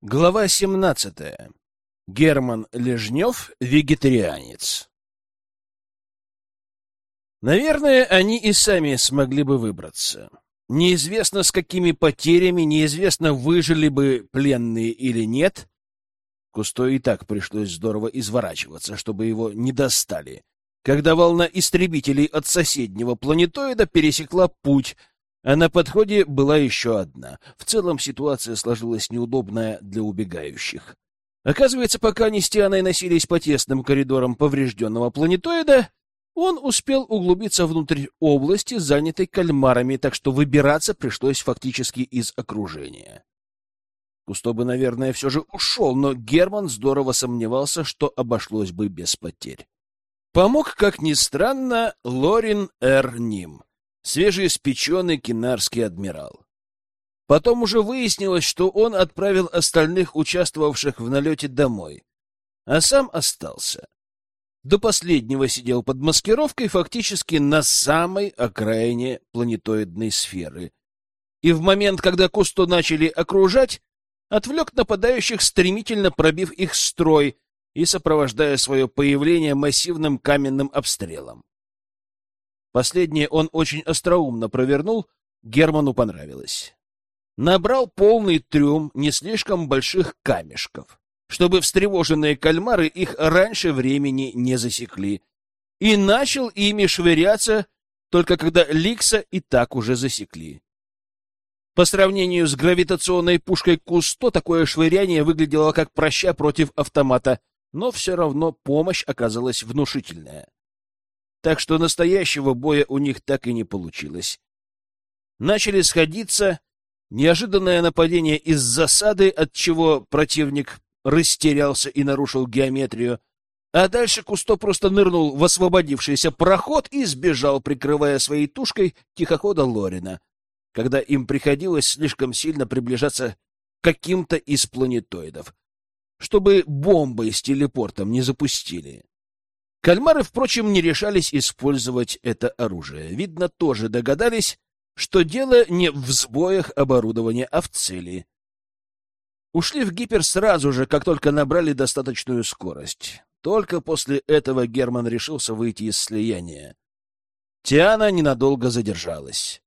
Глава 17. Герман Лежнев, вегетарианец. Наверное, они и сами смогли бы выбраться. Неизвестно, с какими потерями, неизвестно, выжили бы пленные или нет. Кусто и так пришлось здорово изворачиваться, чтобы его не достали. Когда волна истребителей от соседнего планетоида пересекла путь, а на подходе была еще одна. В целом ситуация сложилась неудобная для убегающих. Оказывается, пока они с Тианой носились по тесным коридорам поврежденного планетоида, он успел углубиться внутрь области, занятой кальмарами, так что выбираться пришлось фактически из окружения. Кусто бы, наверное, все же ушел, но Герман здорово сомневался, что обошлось бы без потерь. Помог, как ни странно, Лорин Эр Ним — свежеиспеченный кинарский адмирал. Потом уже выяснилось, что он отправил остальных участвовавших в налете домой, а сам остался. До последнего сидел под маскировкой фактически на самой окраине планетоидной сферы. И в момент, когда Кусто начали окружать, отвлек нападающих, стремительно пробив их строй и сопровождая свое появление массивным каменным обстрелом. Последнее он очень остроумно провернул, Герману понравилось. Набрал полный трюм не слишком больших камешков, чтобы встревоженные кальмары их раньше времени не засекли, и начал ими швыряться, только когда Ликса и так уже засекли. По сравнению с гравитационной пушкой Кусто такое швыряние выглядело как проща против автомата, но все равно помощь оказалась внушительная так что настоящего боя у них так и не получилось. Начали сходиться, неожиданное нападение из засады, от чего противник растерялся и нарушил геометрию, а дальше Кусто просто нырнул в освободившийся проход и сбежал, прикрывая своей тушкой тихохода Лорина, когда им приходилось слишком сильно приближаться к каким-то из планетоидов, чтобы бомбой с телепортом не запустили. Кальмары, впрочем, не решались использовать это оружие. Видно, тоже догадались, что дело не в сбоях оборудования, а в цели. Ушли в гипер сразу же, как только набрали достаточную скорость. Только после этого Герман решился выйти из слияния. Тиана ненадолго задержалась.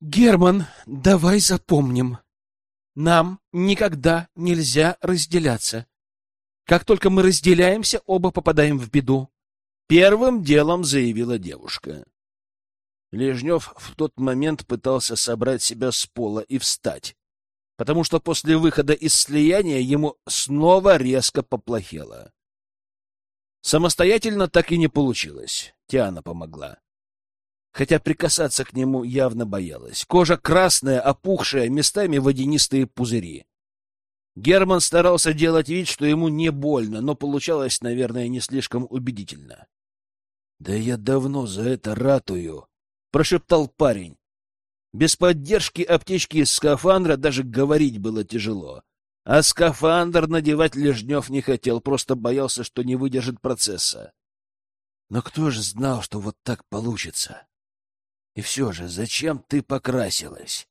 «Герман, давай запомним. Нам никогда нельзя разделяться. Как только мы разделяемся, оба попадаем в беду. Первым делом заявила девушка. Лежнев в тот момент пытался собрать себя с пола и встать, потому что после выхода из слияния ему снова резко поплохело. Самостоятельно так и не получилось. Тиана помогла. Хотя прикасаться к нему явно боялась. Кожа красная, опухшая, местами водянистые пузыри. Герман старался делать вид, что ему не больно, но получалось, наверное, не слишком убедительно. — Да я давно за это ратую, — прошептал парень. Без поддержки аптечки из скафандра даже говорить было тяжело. А скафандр надевать Лежнев не хотел, просто боялся, что не выдержит процесса. Но кто же знал, что вот так получится? И все же, зачем ты покрасилась?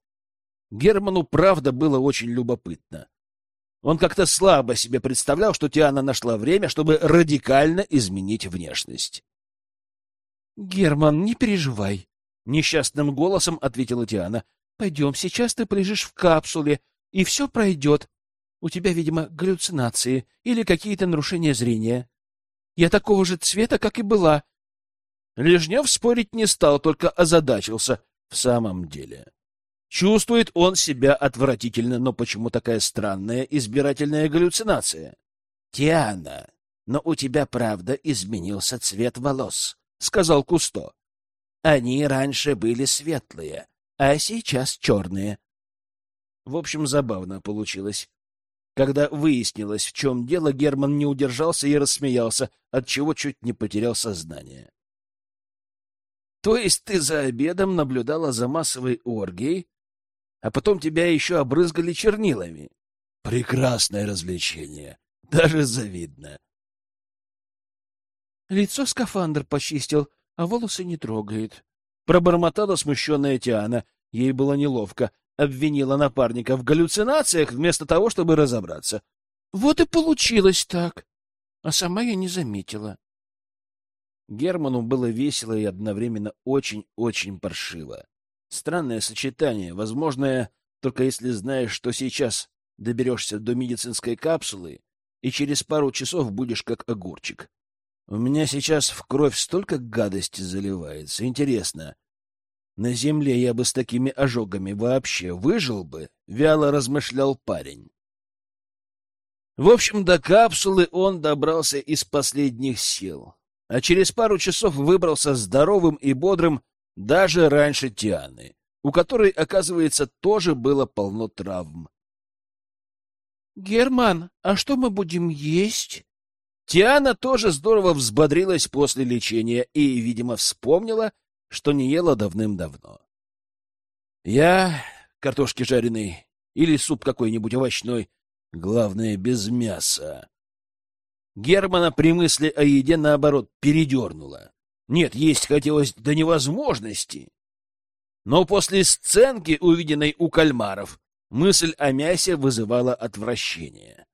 Герману, правда, было очень любопытно. Он как-то слабо себе представлял, что Тиана нашла время, чтобы радикально изменить внешность. — Герман, не переживай, — несчастным голосом ответила Тиана. — Пойдем, сейчас ты полежишь в капсуле, и все пройдет. У тебя, видимо, галлюцинации или какие-то нарушения зрения. Я такого же цвета, как и была. Лежнев спорить не стал, только озадачился. В самом деле, Чувствует он себя отвратительно, но почему такая странная избирательная галлюцинация? — Тиана, но у тебя, правда, изменился цвет волос, — сказал Кусто. — Они раньше были светлые, а сейчас черные. В общем, забавно получилось. Когда выяснилось, в чем дело, Герман не удержался и рассмеялся, отчего чуть не потерял сознание. — То есть ты за обедом наблюдала за массовой оргией, а потом тебя еще обрызгали чернилами. Прекрасное развлечение, даже завидно. Лицо скафандр почистил, а волосы не трогает. Пробормотала смущенная Тиана. Ей было неловко. обвинила напарника в галлюцинациях вместо того, чтобы разобраться. Вот и получилось так. А сама я не заметила. Герману было весело и одновременно очень-очень паршиво. Странное сочетание, возможное только если знаешь, что сейчас доберешься до медицинской капсулы и через пару часов будешь как огурчик. У меня сейчас в кровь столько гадости заливается. Интересно, на земле я бы с такими ожогами вообще выжил бы? Вяло размышлял парень. В общем, до капсулы он добрался из последних сил, а через пару часов выбрался здоровым и бодрым даже раньше Тианы, у которой, оказывается, тоже было полно травм. «Герман, а что мы будем есть?» Тиана тоже здорово взбодрилась после лечения и, видимо, вспомнила, что не ела давным-давно. Я картошки жареной или суп какой-нибудь овощной, главное, без мяса. Германа при мысли о еде, наоборот, передернула. Нет, есть хотелось до невозможности. Но после сценки, увиденной у кальмаров, мысль о мясе вызывала отвращение.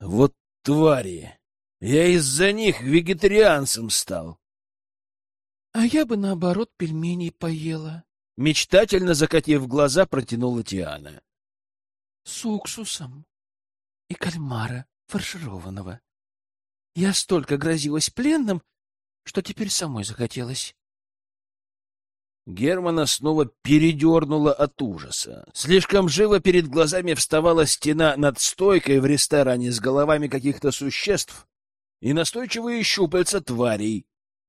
Вот твари! Я из-за них вегетарианцем стал. — А я бы, наоборот, пельменей поела. Мечтательно закатив глаза, протянула Тиана. — С уксусом. И кальмара фаршированного. Я столько грозилась пленным, что теперь самой захотелось. Германа снова передернула от ужаса. Слишком живо перед глазами вставала стена над стойкой в ресторане с головами каких-то существ и настойчивые щупальца тварей,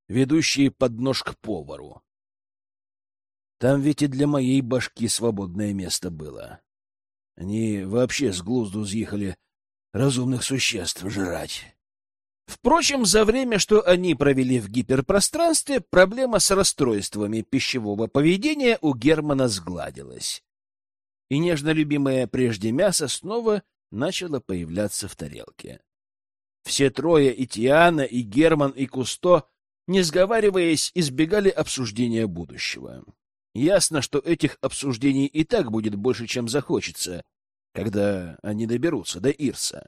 ведущие под нож к повару. Там ведь и для моей башки свободное место было. Они вообще с глузду съехали разумных существ жрать. Впрочем, за время, что они провели в гиперпространстве, проблема с расстройствами пищевого поведения у Германа сгладилась. И нежно любимое прежде мясо снова начало появляться в тарелке. Все трое, и Тиана, и Герман, и Кусто, не сговариваясь, избегали обсуждения будущего. Ясно, что этих обсуждений и так будет больше, чем захочется, когда они доберутся до Ирса.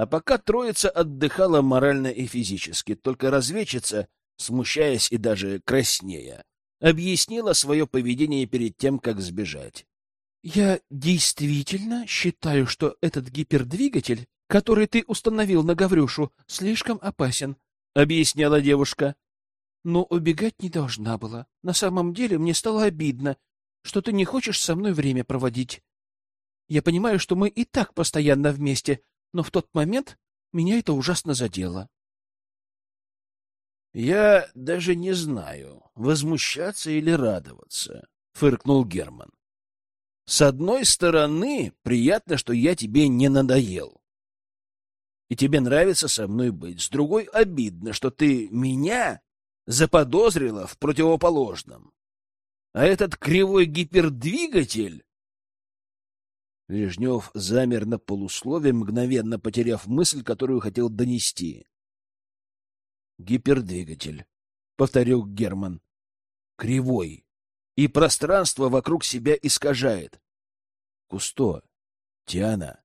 А пока троица отдыхала морально и физически, только разведчица, смущаясь и даже краснея, объяснила свое поведение перед тем, как сбежать. — Я действительно считаю, что этот гипердвигатель, который ты установил на Гаврюшу, слишком опасен, — объясняла девушка. — Но убегать не должна была. На самом деле мне стало обидно, что ты не хочешь со мной время проводить. Я понимаю, что мы и так постоянно вместе, но в тот момент меня это ужасно задело. — Я даже не знаю, возмущаться или радоваться, — фыркнул Герман. — С одной стороны, приятно, что я тебе не надоел. И тебе нравится со мной быть. С другой, обидно, что ты меня заподозрила в противоположном. А этот кривой гипердвигатель Лежнев замер на полуслове, мгновенно потеряв мысль, которую хотел донести. «Гипердвигатель», — повторил Герман. «Кривой. И пространство вокруг себя искажает. Кусто, Тиана,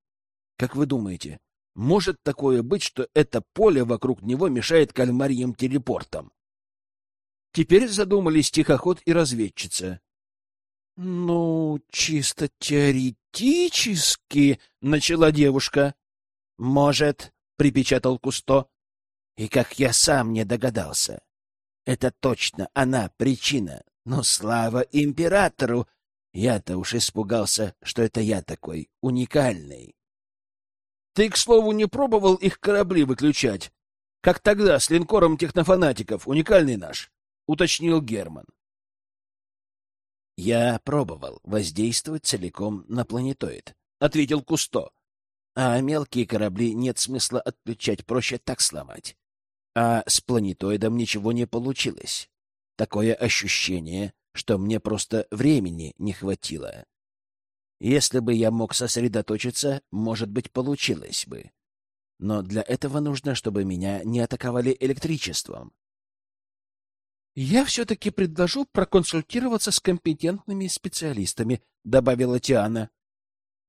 как вы думаете, может такое быть, что это поле вокруг него мешает кальмарьим телепортам?» Теперь задумались тихоход и разведчица. — Ну, чисто теоретически, — начала девушка. — Может, — припечатал Кусто. И как я сам не догадался. Это точно она причина. Но слава императору! Я-то уж испугался, что это я такой уникальный. Ты, к слову, не пробовал их корабли выключать? Как тогда с линкором технофанатиков, уникальный наш, — уточнил Герман. — Я пробовал воздействовать целиком на планетоид, — ответил Кусто. — А мелкие корабли нет смысла отключать, проще так сломать. А с планетоидом ничего не получилось. Такое ощущение, что мне просто времени не хватило. Если бы я мог сосредоточиться, может быть, получилось бы. Но для этого нужно, чтобы меня не атаковали электричеством. Я все-таки предложу проконсультироваться с компетентными специалистами, добавила Тиана.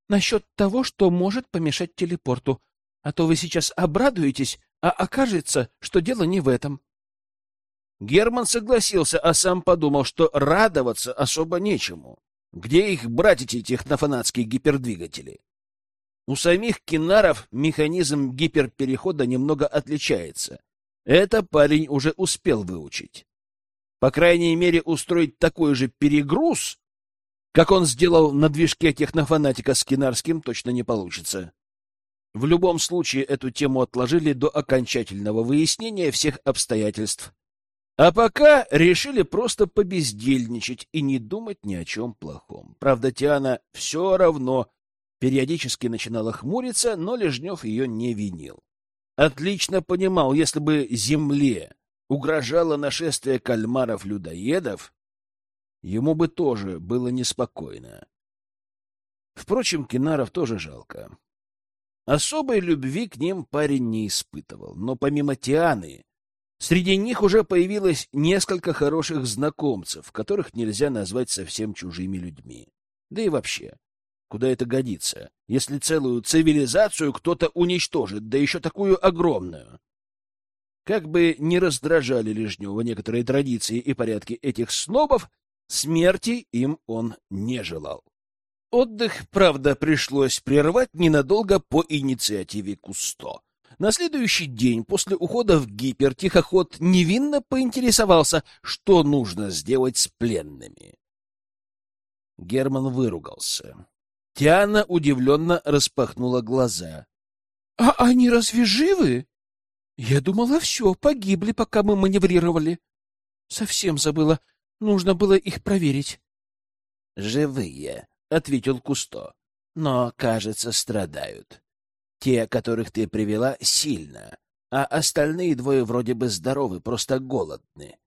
Насчет того, что может помешать телепорту. А то вы сейчас обрадуетесь, а окажется, что дело не в этом. Герман согласился, а сам подумал, что радоваться особо нечему. Где их брать, эти технофанатские гипердвигатели? У самих кинаров механизм гиперперехода немного отличается. Это парень уже успел выучить. По крайней мере, устроить такой же перегруз, как он сделал на движке технофанатика с кинарским, точно не получится. В любом случае, эту тему отложили до окончательного выяснения всех обстоятельств. А пока решили просто побездельничать и не думать ни о чем плохом. Правда, Тиана все равно периодически начинала хмуриться, но Лежнев ее не винил. Отлично понимал, если бы Земле угрожало нашествие кальмаров-людоедов, ему бы тоже было неспокойно. Впрочем, Кинаров тоже жалко. Особой любви к ним парень не испытывал, но помимо Тианы, среди них уже появилось несколько хороших знакомцев, которых нельзя назвать совсем чужими людьми. Да и вообще, куда это годится, если целую цивилизацию кто-то уничтожит, да еще такую огромную? Как бы ни раздражали Лежнева некоторые традиции и порядки этих снобов, смерти им он не желал. Отдых, правда, пришлось прервать ненадолго по инициативе Кусто. На следующий день после ухода в гипер тихоход невинно поинтересовался, что нужно сделать с пленными. Герман выругался. Тиана удивленно распахнула глаза. — А они разве живы? Я думала, все, погибли, пока мы маневрировали. Совсем забыла. Нужно было их проверить. — Живые, — ответил Кусто. — Но, кажется, страдают. Те, которых ты привела, сильно, а остальные двое вроде бы здоровы, просто голодны.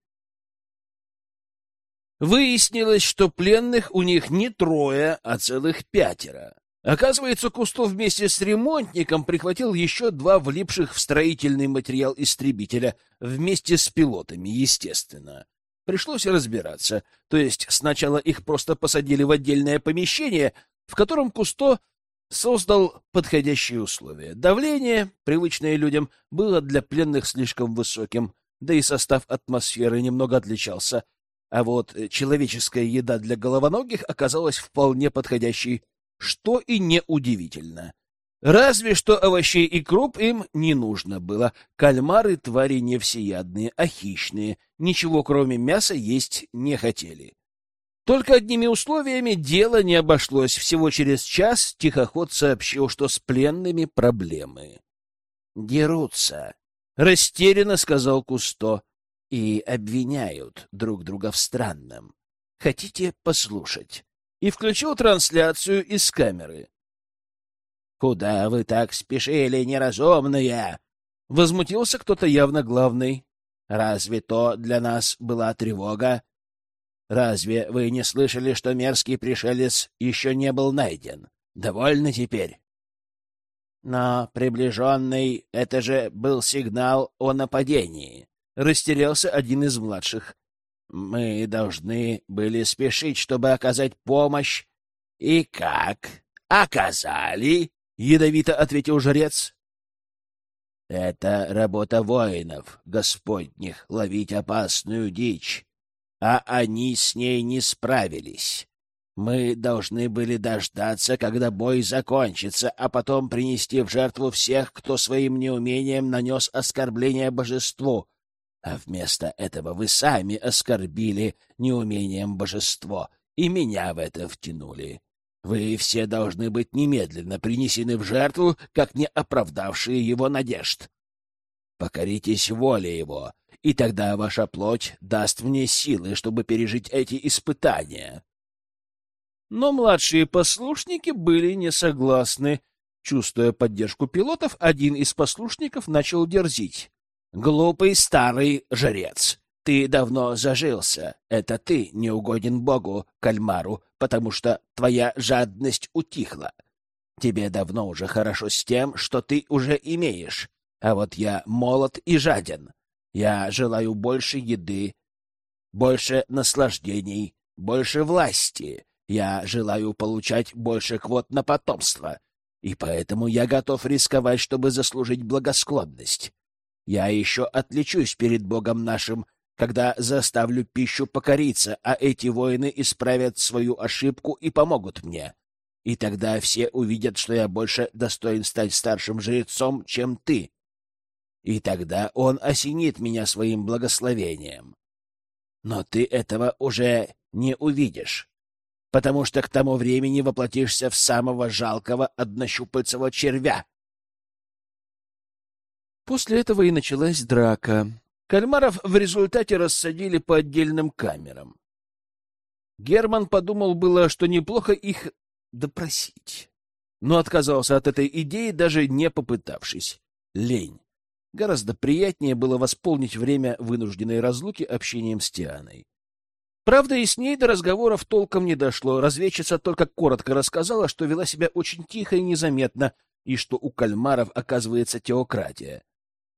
Выяснилось, что пленных у них не трое, а целых пятеро. Оказывается, Кусто вместе с ремонтником прихватил еще два влипших в строительный материал истребителя, вместе с пилотами, естественно. Пришлось разбираться. То есть сначала их просто посадили в отдельное помещение, в котором Кусто создал подходящие условия. Давление, привычное людям, было для пленных слишком высоким, да и состав атмосферы немного отличался. А вот человеческая еда для головоногих оказалась вполне подходящей, что и неудивительно. Разве что овощей и круп им не нужно было. Кальмары — твари не всеядные, а хищные. Ничего, кроме мяса, есть не хотели. Только одними условиями дело не обошлось. Всего через час тихоход сообщил, что с пленными проблемы. «Дерутся», — растерянно сказал Кусто. «И обвиняют друг друга в странном. Хотите послушать?» И включил трансляцию из камеры. «Куда вы так спешили, неразумные?» Возмутился кто-то явно главный. «Разве то для нас была тревога? Разве вы не слышали, что мерзкий пришелец еще не был найден? Довольно теперь?» «Но приближенный — это же был сигнал о нападении», — растерялся один из младших. «Мы должны были спешить, чтобы оказать помощь. И как? Оказали?» ядовито ответил жрец. Это работа воинов, господних, ловить опасную дичь, а они с ней не справились. Мы должны были дождаться, когда бой закончится, а потом принести в жертву всех, кто своим неумением нанес оскорбление божеству. А вместо этого вы сами оскорбили неумением божество и меня в это втянули. Вы все должны быть немедленно принесены в жертву, как не оправдавшие его надежд. Покоритесь воле его, и тогда ваша плоть даст мне силы, чтобы пережить эти испытания. Но младшие послушники были не согласны. Чувствуя поддержку пилотов, один из послушников начал дерзить. «Глупый старый жрец! Ты давно зажился. Это ты не угоден Богу, кальмару, потому что твоя жадность утихла. Тебе давно уже хорошо с тем, что ты уже имеешь. А вот я молод и жаден. Я желаю больше еды. больше наслаждений, больше власти. Я желаю получать больше квот на потомство, и поэтому я готов рисковать, чтобы заслужить благосклонность. Я еще отличусь перед Богом нашим, когда заставлю пищу покориться, а эти воины исправят свою ошибку и помогут мне. И тогда все увидят, что я больше достоин стать старшим жрецом, чем ты. И тогда он осенит меня своим благословением. Но ты этого уже не увидишь, потому что к тому времени воплотишься в самого жалкого однощупальцевого червя. После этого и началась драка. Кальмаров в результате рассадили по отдельным камерам. Герман подумал было, что неплохо их допросить, но отказался от этой идеи, даже не попытавшись. Лень. Гораздо приятнее было восполнить время вынужденной разлуки общением с Тианой. Правда, и с ней до разговоров толком не дошло. Разведчица только коротко рассказала, что вела себя очень тихо и незаметно, и что у кальмаров оказывается теократия.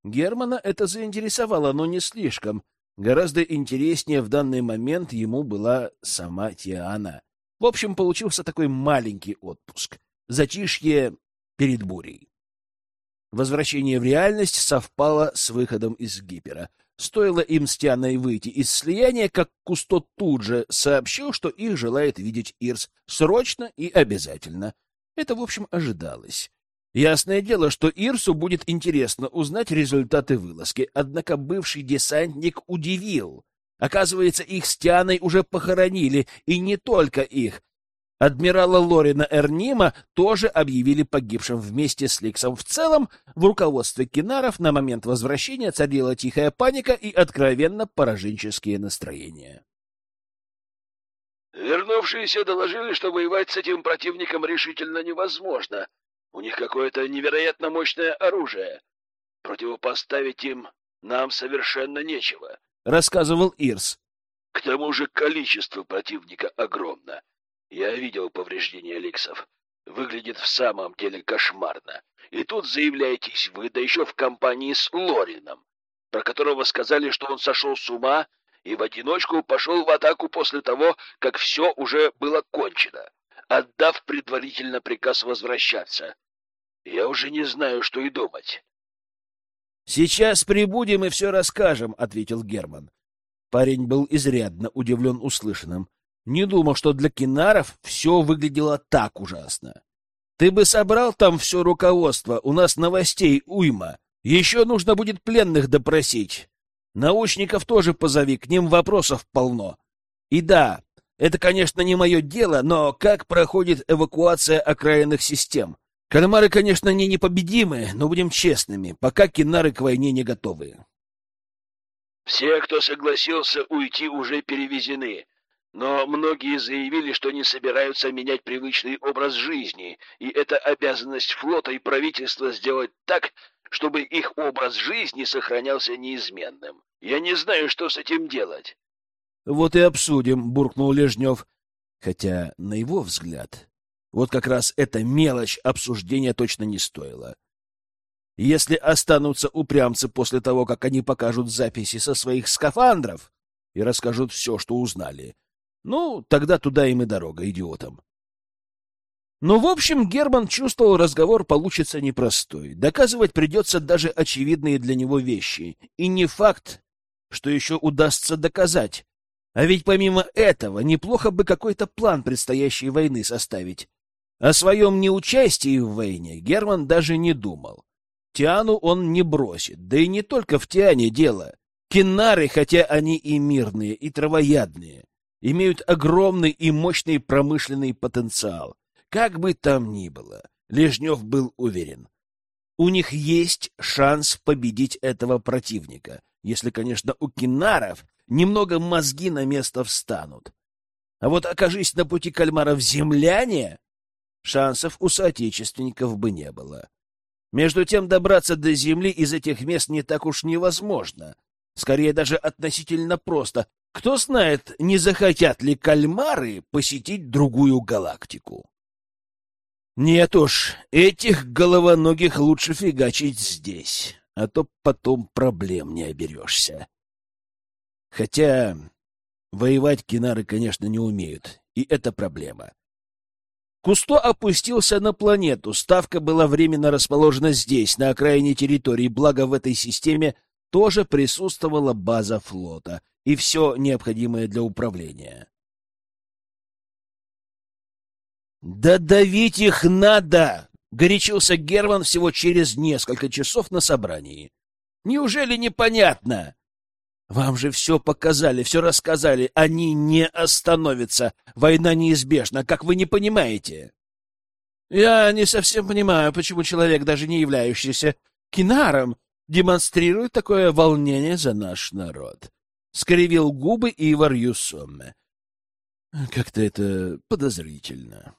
Германа это заинтересовало, но не слишком. Гораздо интереснее в данный момент ему была сама Тиана. В общем, получился такой маленький отпуск. Затишье перед бурей. Возвращение в реальность совпало с выходом из гипера. Стоило им с Тианой выйти из слияния, как Кусто тут же сообщил, что их желает видеть Ирс срочно и обязательно. Это, в общем, ожидалось. Ясное дело, что Ирсу будет интересно узнать результаты вылазки, однако бывший десантник удивил. Оказывается, их с Тианой уже похоронили, и не только их. Адмирала Лорина Эрнима тоже объявили погибшим вместе с Ликсом. В целом, в руководстве Кинаров на момент возвращения царила тихая паника и откровенно пораженческие настроения. Вернувшиеся доложили, что воевать с этим противником решительно невозможно. У них какое-то невероятно мощное оружие. Противопоставить им нам совершенно нечего, — рассказывал Ирс. К тому же количество противника огромно. Я видел повреждения ликсов. Выглядит в самом деле кошмарно. И тут заявляетесь вы, да еще в компании с Лорином, про которого сказали, что он сошел с ума и в одиночку пошел в атаку после того, как все уже было кончено, отдав предварительно приказ возвращаться. Я уже не знаю, что и думать. «Сейчас прибудем и все расскажем», — ответил Герман. Парень был изрядно удивлен услышанным. Не думал, что для кинаров все выглядело так ужасно. Ты бы собрал там все руководство, у нас новостей уйма. Еще нужно будет пленных допросить. Научников тоже позови, к ним вопросов полно. И да, это, конечно, не мое дело, но как проходит эвакуация окраинных систем? Кальмары, конечно, не непобедимы, но будем честными, пока кинары к войне не готовы. Все, кто согласился уйти, уже перевезены. Но многие заявили, что не собираются менять привычный образ жизни, и это обязанность флота и правительства сделать так, чтобы их образ жизни сохранялся неизменным. Я не знаю, что с этим делать. — Вот и обсудим, — буркнул Лежнев. Хотя, на его взгляд, вот как раз эта мелочь обсуждения точно не стоила. Если останутся упрямцы после того, как они покажут записи со своих скафандров и расскажут все, что узнали, ну, тогда туда им и дорога, идиотам. Но, в общем, Герман чувствовал, разговор получится непростой. Доказывать придется даже очевидные для него вещи. И не факт, что еще удастся доказать. А ведь помимо этого, неплохо бы какой-то план предстоящей войны составить. О своем неучастии в войне Герман даже не думал. Тиану он не бросит, да и не только в Тиане дело. Кинары, хотя они и мирные, и травоядные, имеют огромный и мощный промышленный потенциал. Как бы там ни было, Лежнев был уверен. У них есть шанс победить этого противника, если, конечно, у кинаров немного мозги на место встанут. А вот окажись на пути кальмаров земляне, шансов у соотечественников бы не было. Между тем, добраться до Земли из этих мест не так уж невозможно. Скорее, даже относительно просто, кто знает, не захотят ли кальмары посетить другую галактику. Нет уж, этих головоногих лучше фигачить здесь, а то потом проблем не оберешься. Хотя Воевать кинары, конечно, не умеют, и это проблема. Кусто опустился на планету. Ставка была временно расположена здесь, на окраине территории, благо в этой системе тоже присутствовала база флота и все необходимое для управления. «Да давить их надо!» — горячился Герман всего через несколько часов на собрании. «Неужели непонятно? Вам же все показали, все рассказали. Они не остановятся. Война неизбежна, как вы не понимаете?» «Я не совсем понимаю, почему человек, даже не являющийся кинаром, демонстрирует такое волнение за наш народ», — скривил губы Ивар Юсомме. «Как-то это подозрительно».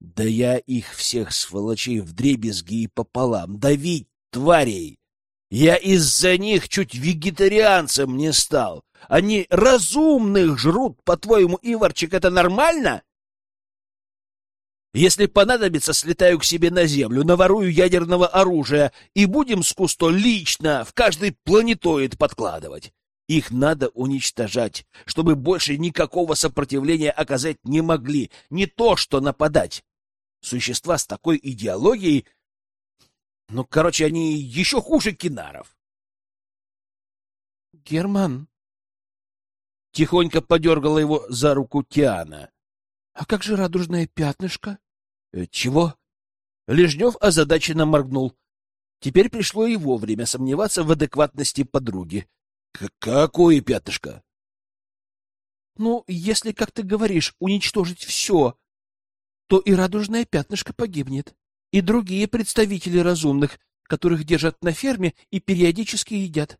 Да я их всех сволочей в дребезги и пополам. Давить, тварей! Я из-за них чуть вегетарианцем не стал. Они разумных жрут, по-твоему, Иварчик, это нормально? Если понадобится, слетаю к себе на землю, наворую ядерного оружия и будем с Кусто лично в каждый планетоид подкладывать. Их надо уничтожать, чтобы больше никакого сопротивления оказать не могли, не то что нападать. Существа с такой идеологией... Ну, короче, они еще хуже кинаров. Герман. Тихонько подергала его за руку Тиана. А как же радужное пятнышко? Э, чего? Лежнев озадаченно моргнул. Теперь пришло и вовремя сомневаться в адекватности подруги. Какое пятнышко? Ну, если, как ты говоришь, уничтожить все, то и радужное пятнышко погибнет, и другие представители разумных, которых держат на ферме и периодически едят.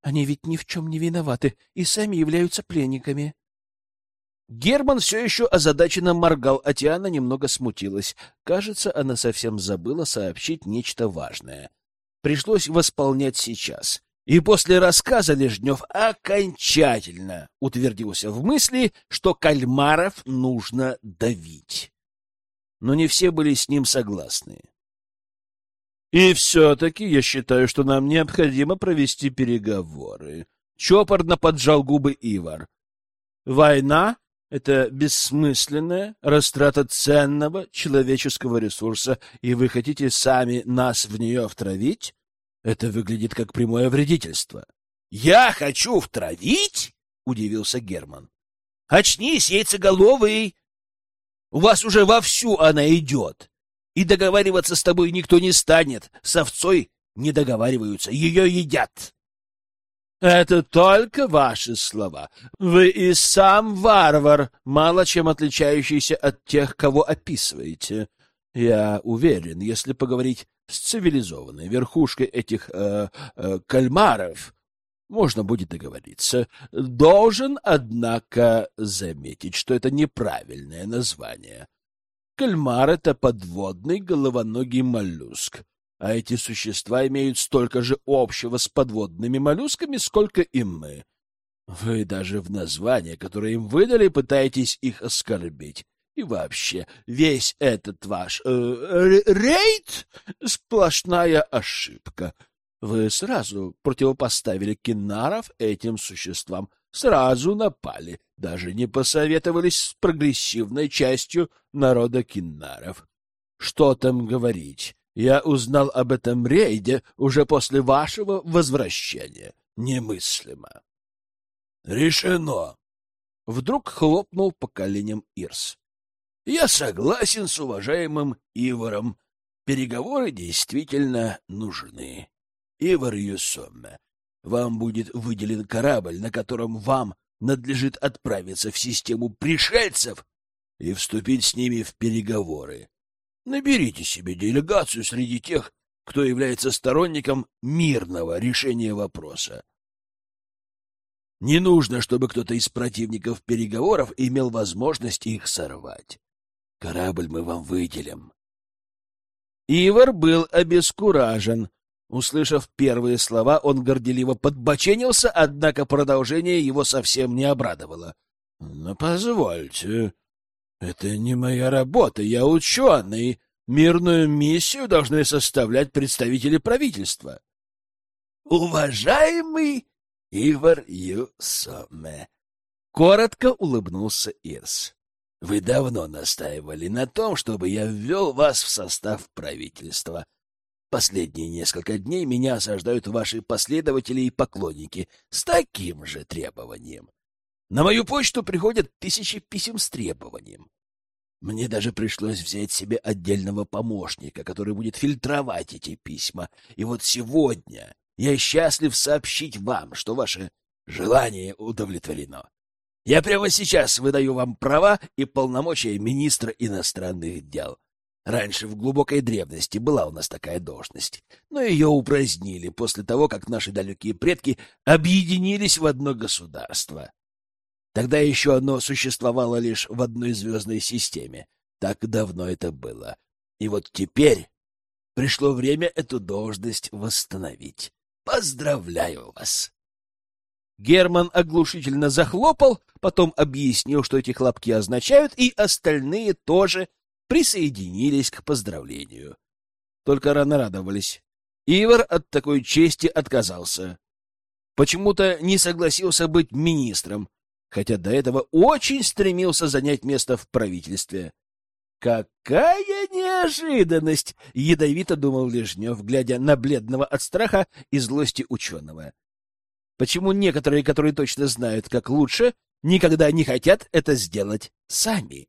Они ведь ни в чем не виноваты и сами являются пленниками. Герман все еще озадаченно моргал, а Тиана немного смутилась. Кажется, она совсем забыла сообщить нечто важное. Пришлось восполнять сейчас. И после рассказа Лежнев окончательно утвердился в мысли, что кальмаров нужно давить. Но не все были с ним согласны. И все-таки я считаю, что нам необходимо провести переговоры. Чопорно поджал губы Ивар. Война — это бессмысленная растрата ценного человеческого ресурса, и вы хотите сами нас в нее втравить? Это выглядит как прямое вредительство. Я хочу втравить? удивился Герман. Очнись, яйцеголовый. У вас уже вовсю она идет. И договариваться с тобой никто не станет. С овцой не договариваются, ее едят. Это только ваши слова. Вы и сам варвар, мало чем отличающийся от тех, кого описываете. Я уверен, если поговорить с цивилизованной верхушкой этих э, э, кальмаров можно будет договориться. Должен, однако, заметить, что это неправильное название. Кальмар — это подводный головоногий моллюск, а эти существа имеют столько же общего с подводными моллюсками, сколько и мы. Вы даже в название, которое им выдали, пытаетесь их оскорбить. И вообще, весь этот ваш э, рейд — сплошная ошибка. Вы сразу противопоставили кинаров этим существам, сразу напали, даже не посоветовались с прогрессивной частью народа кинаров. Что там говорить? Я узнал об этом рейде уже после вашего возвращения. Немыслимо. Решено. Вдруг хлопнул по коленям Ирс. Я согласен с уважаемым Иваром. Переговоры действительно нужны. Ивар Юсомме, вам будет выделен корабль, на котором вам надлежит отправиться в систему пришельцев и вступить с ними в переговоры. Наберите себе делегацию среди тех, кто является сторонником мирного решения вопроса. Не нужно, чтобы кто-то из противников переговоров имел возможность их сорвать. Корабль мы вам выделим. Ивар был обескуражен. Услышав первые слова, он горделиво подбоченился, однако продолжение его совсем не обрадовало. — Но позвольте, это не моя работа, я ученый. Мирную миссию должны составлять представители правительства. — Уважаемый Ивар Юсоме. Коротко улыбнулся Ирс. Вы давно настаивали на том, чтобы я ввел вас в состав правительства. Последние несколько дней меня осаждают ваши последователи и поклонники с таким же требованием. На мою почту приходят тысячи писем с требованием. Мне даже пришлось взять себе отдельного помощника, который будет фильтровать эти письма. И вот сегодня я счастлив сообщить вам, что ваше желание удовлетворено. Я прямо сейчас выдаю вам права и полномочия министра иностранных дел. Раньше в глубокой древности была у нас такая должность, но ее упразднили после того, как наши далекие предки объединились в одно государство. Тогда еще оно существовало лишь в одной звездной системе. Так давно это было. И вот теперь пришло время эту должность восстановить. Поздравляю вас! Герман оглушительно захлопал, потом объяснил, что эти хлопки означают, и остальные тоже присоединились к поздравлению. Только рано радовались. Ивар от такой чести отказался. Почему-то не согласился быть министром, хотя до этого очень стремился занять место в правительстве. «Какая неожиданность!» — ядовито думал Лежнев, глядя на бледного от страха и злости ученого. «Почему некоторые, которые точно знают, как лучше, никогда не хотят это сделать сами?»